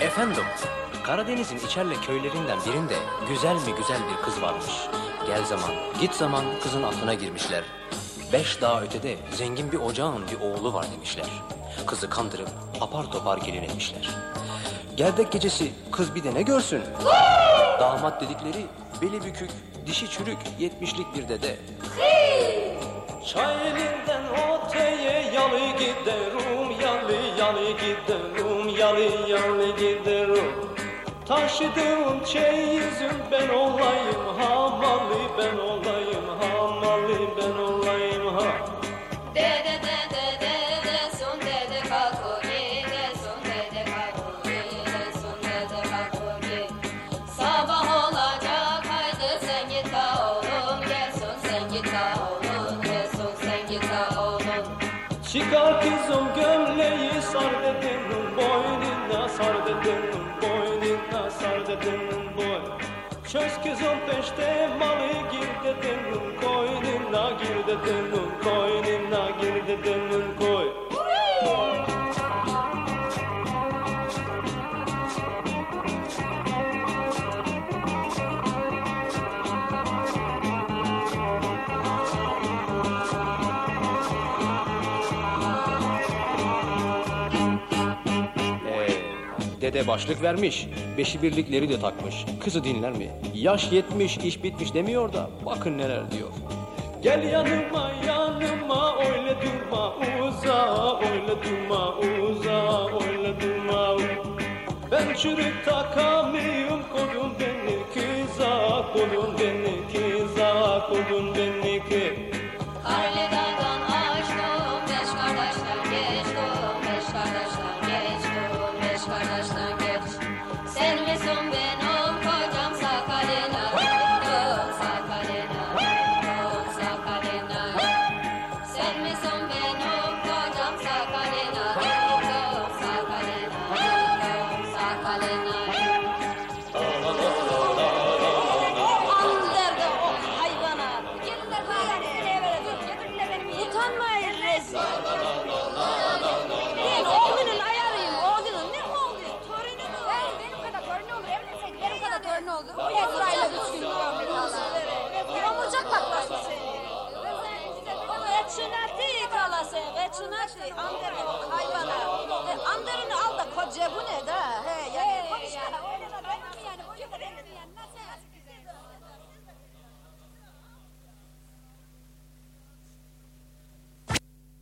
Efendim, Karadeniz'in içerle köylerinden birinde güzel mi güzel bir kız varmış. Gel zaman, git zaman kızın aklına girmişler. Beş dağ ötede zengin bir ocağın bir oğlu var demişler. Kızı kandırıp apar topar gelin etmişler. Gerdek gecesi kız bir de ne görsün? Damat dedikleri beli bükük, dişi çürük, yetmişlik bir dede. Çay elinden öteye yalı giderim Yalı yalı giderim Yalı yalı giderim Taşıdığım çeyizim ben olayım Hamalı ben olayım boynuna Sar dedenin boynuna sar dedenin boy. Çöz kızım peşte malı gir dedenin koynuna Gir dedenin koynuna gir dedenin koy Ee, dede başlık vermiş, beşi birlikleri de takmış. Kızı dinler mi? Yaş yetmiş, iş bitmiş demiyor da bakın neler diyor. Gel yanıma yanıma öyle durma uza öyle durma uza öyle durma Ben çürük takamıyorum kodun beni kıza kodun beni kıza kodun beni 我不想吃